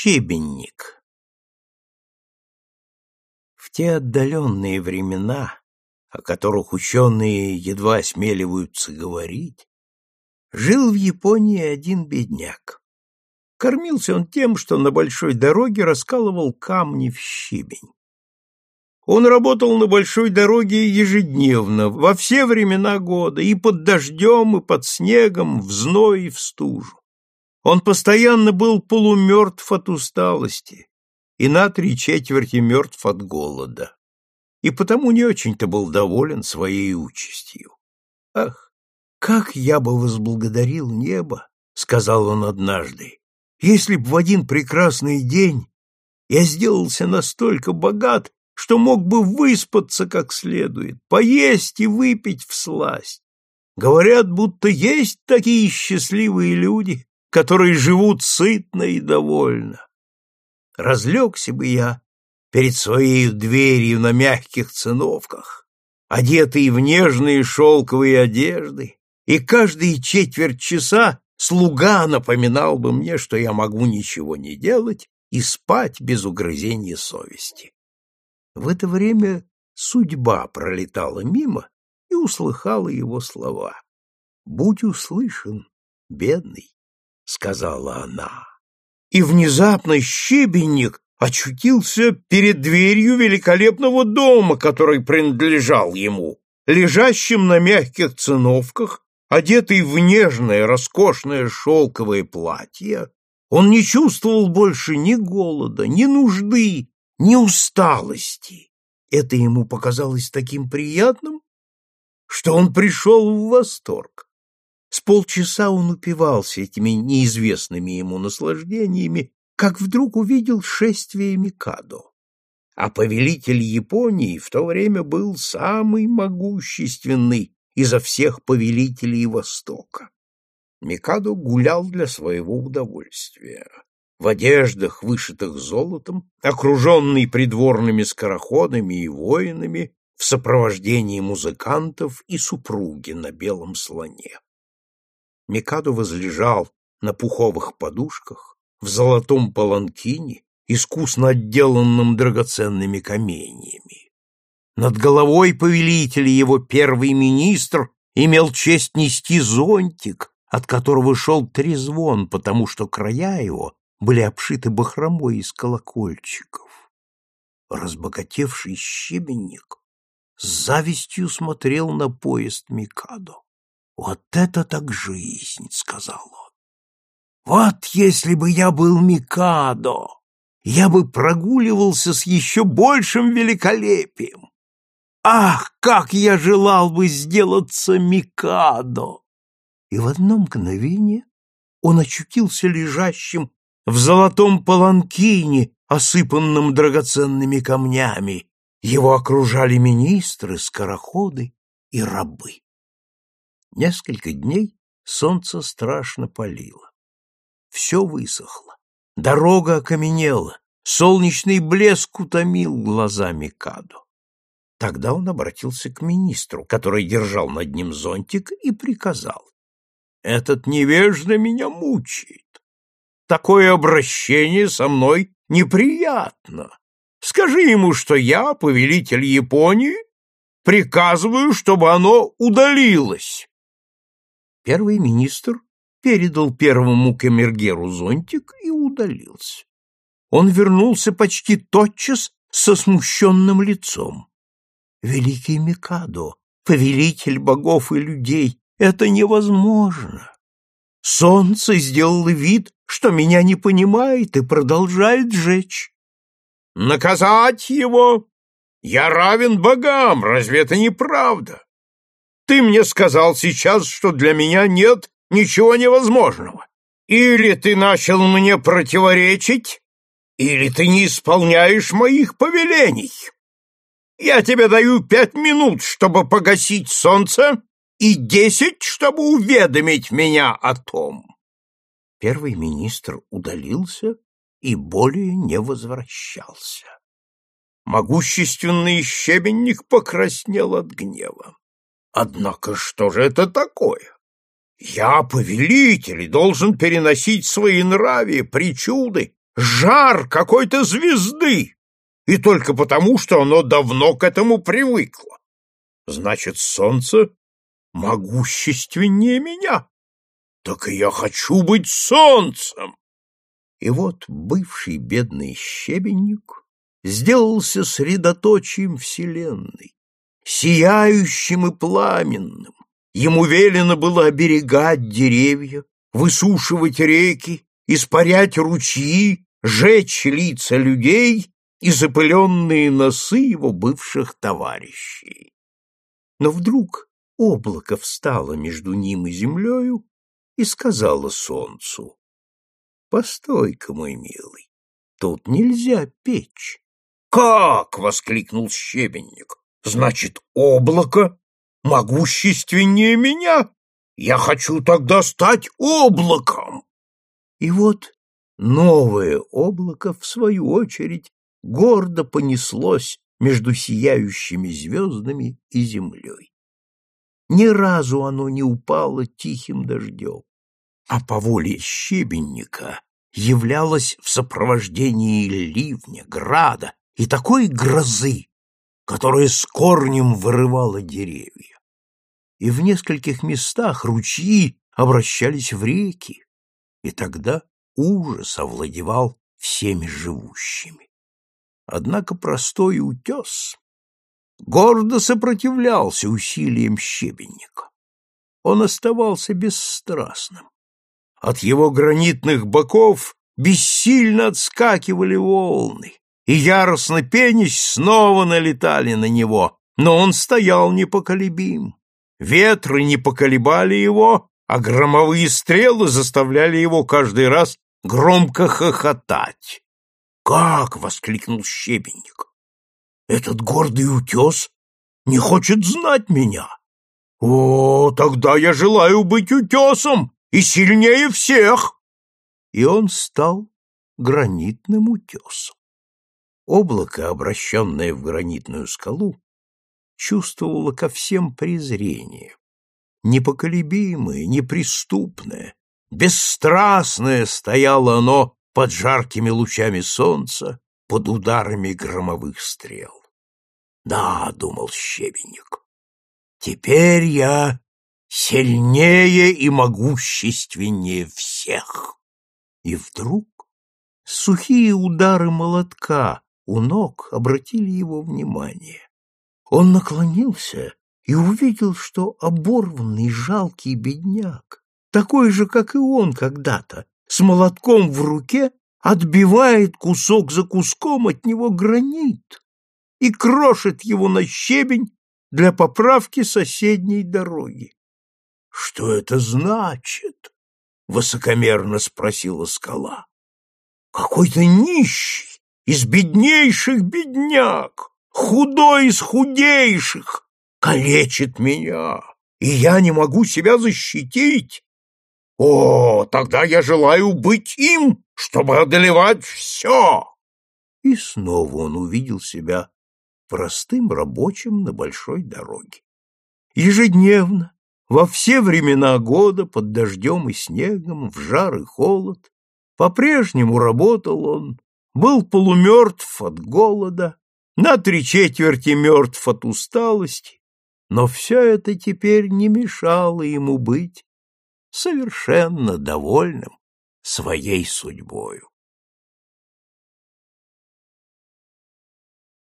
Щебенник В те отдаленные времена, о которых ученые едва осмеливаются говорить, жил в Японии один бедняк. Кормился он тем, что на большой дороге раскалывал камни в щебень. Он работал на большой дороге ежедневно, во все времена года, и под дождем, и под снегом, в зной и в стужу. Он постоянно был полумертв от усталости и на три четверти мертв от голода, и потому не очень-то был доволен своей участью. Ах, как я бы возблагодарил небо, сказал он однажды, если б в один прекрасный день я сделался настолько богат, что мог бы выспаться как следует, поесть и выпить в сласть. Говорят, будто есть такие счастливые люди, которые живут сытно и довольно. Разлегся бы я перед своей дверью на мягких циновках, одетый в нежные шелковые одежды, и каждые четверть часа слуга напоминал бы мне, что я могу ничего не делать и спать без угрызения совести. В это время судьба пролетала мимо и услыхала его слова. «Будь услышан, бедный, сказала она. И внезапно щебенник очутился перед дверью великолепного дома, который принадлежал ему, лежащим на мягких циновках, одетый в нежное, роскошное шелковое платье, он не чувствовал больше ни голода, ни нужды, ни усталости. Это ему показалось таким приятным, что он пришел в восторг. С полчаса он упивался этими неизвестными ему наслаждениями, как вдруг увидел шествие Микадо. А повелитель Японии в то время был самый могущественный изо всех повелителей Востока. Микадо гулял для своего удовольствия. В одеждах, вышитых золотом, окруженный придворными скороходами и воинами, в сопровождении музыкантов и супруги на белом слоне. Микадо возлежал на пуховых подушках, в золотом паланкине, искусно отделанном драгоценными каменьями. Над головой повелителя его первый министр имел честь нести зонтик, от которого шел трезвон, потому что края его были обшиты бахромой из колокольчиков. Разбогатевший щебенник с завистью смотрел на поезд Микадо. «Вот это так жизнь!» — сказал он. «Вот если бы я был Микадо, я бы прогуливался с еще большим великолепием! Ах, как я желал бы сделаться Микадо!» И в одно мгновение он очутился лежащим в золотом паланкине, осыпанном драгоценными камнями. Его окружали министры, скороходы и рабы. Несколько дней солнце страшно палило. Все высохло, дорога окаменела, солнечный блеск утомил глазами Каду. Тогда он обратился к министру, который держал над ним зонтик, и приказал. «Этот невежда меня мучает. Такое обращение со мной неприятно. Скажи ему, что я, повелитель Японии, приказываю, чтобы оно удалилось. Первый министр передал первому камергеру зонтик и удалился. Он вернулся почти тотчас со смущенным лицом. «Великий Микадо, повелитель богов и людей, это невозможно!» Солнце сделало вид, что меня не понимает и продолжает жечь. «Наказать его? Я равен богам, разве это не правда?» Ты мне сказал сейчас, что для меня нет ничего невозможного. Или ты начал мне противоречить, или ты не исполняешь моих повелений. Я тебе даю пять минут, чтобы погасить солнце, и десять, чтобы уведомить меня о том. Первый министр удалился и более не возвращался. Могущественный щебенник покраснел от гнева. Однако что же это такое? Я, повелитель, должен переносить свои нрави, причуды, жар какой-то звезды, и только потому, что оно давно к этому привыкло. Значит, солнце могущественнее меня. Так и я хочу быть солнцем. И вот бывший бедный щебенник сделался средоточием вселенной, сияющим и пламенным. Ему велено было оберегать деревья, высушивать реки, испарять ручьи, жечь лица людей и запыленные носы его бывших товарищей. Но вдруг облако встало между ним и землею и сказала солнцу, «Постой-ка, мой милый, тут нельзя печь». «Как?» — воскликнул щебенник. «Значит, облако могущественнее меня? Я хочу тогда стать облаком!» И вот новое облако, в свою очередь, гордо понеслось между сияющими звездами и землей. Ни разу оно не упало тихим дождем а по воле щебенника являлась в сопровождении ливня, града и такой грозы, которая с корнем вырывала деревья. И в нескольких местах ручьи обращались в реки, и тогда ужас овладевал всеми живущими. Однако простой утес гордо сопротивлялся усилиям щебенника. Он оставался бесстрастным. От его гранитных боков бессильно отскакивали волны, и яростно пенясь снова налетали на него, но он стоял непоколебим. Ветры не поколебали его, а громовые стрелы заставляли его каждый раз громко хохотать. «Как!» — воскликнул щебенник. «Этот гордый утес не хочет знать меня!» «О, тогда я желаю быть утесом и сильнее всех!» И он стал гранитным утесом. Облако, обращенное в гранитную скалу, чувствовало ко всем презрение. Непоколебимое, неприступное, бесстрастное стояло оно под жаркими лучами солнца, под ударами громовых стрел. «Да», — думал щебенник, — «теперь я сильнее и могущественнее всех. И вдруг сухие удары молотка у ног обратили его внимание. Он наклонился и увидел, что оборванный жалкий бедняк, такой же, как и он когда-то, с молотком в руке, отбивает кусок за куском от него гранит и крошит его на щебень для поправки соседней дороги. Что это значит? высокомерно спросила скала. Какой-то нищий из беднейших бедняк, худой из худейших, калечит меня, и я не могу себя защитить. О, тогда я желаю быть им, чтобы одолевать все. И снова он увидел себя простым рабочим на большой дороге. Ежедневно, во все времена года, под дождем и снегом, в жар и холод, по-прежнему работал он, был полумертв от голода, на три четверти мертв от усталости, но все это теперь не мешало ему быть совершенно довольным своей судьбою.